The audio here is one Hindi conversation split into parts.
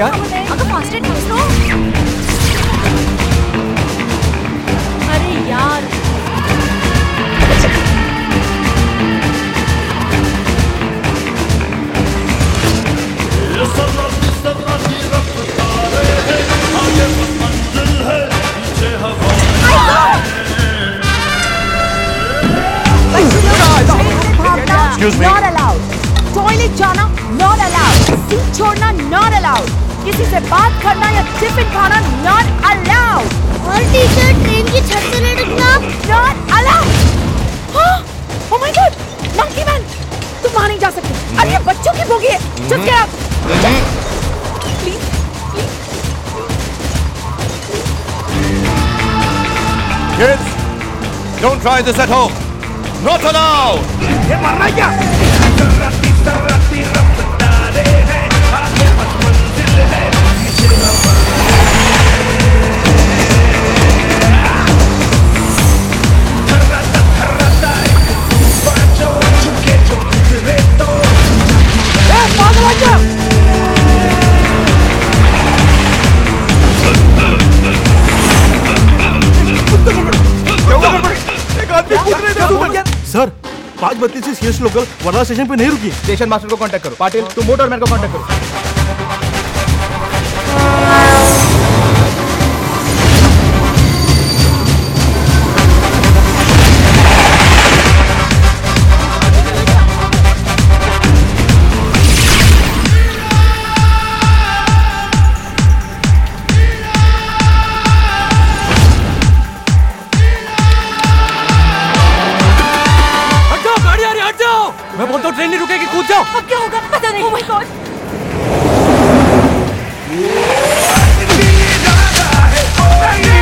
नहीं यार अरे थांबली ना यार अगं फास्ट नो अरे यार Excuse me. Not allowed. Toilet जाना not allowed. सीट छोड़ना नॉट अलाउड किसी से बात करना या टिफ़िन खाना नॉट अलाउड और टीचर ट्रेन की छत से लटकना not allowed oh my god monkey man तुम वहाँ नहीं जा सकते। अरे बच्चों की बोगी है। चुप हम्म। के आप Kids, don't try this at home. Not allowed. Sir पाँच बत्तीस लोकल वर्धा स्टेशन पे नहीं रुकी स्टेशन मास्टर को कांटेक्ट करो। पाटिल तुम मोटर मैन को कांटेक्ट करो।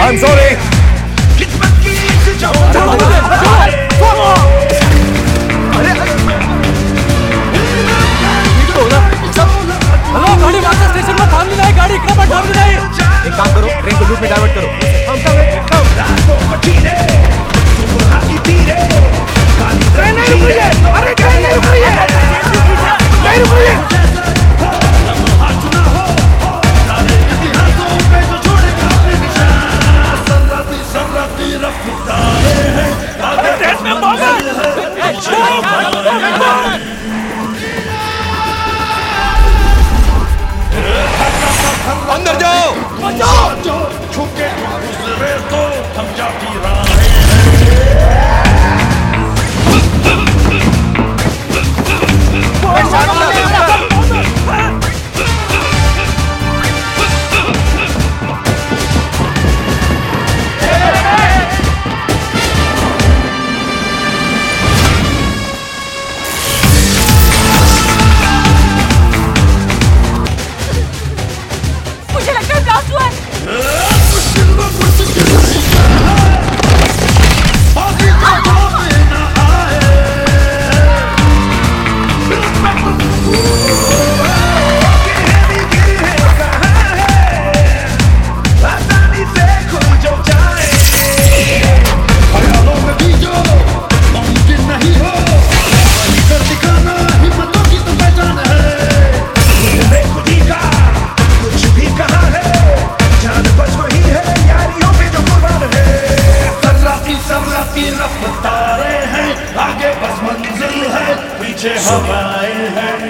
I'm sorry. हैं।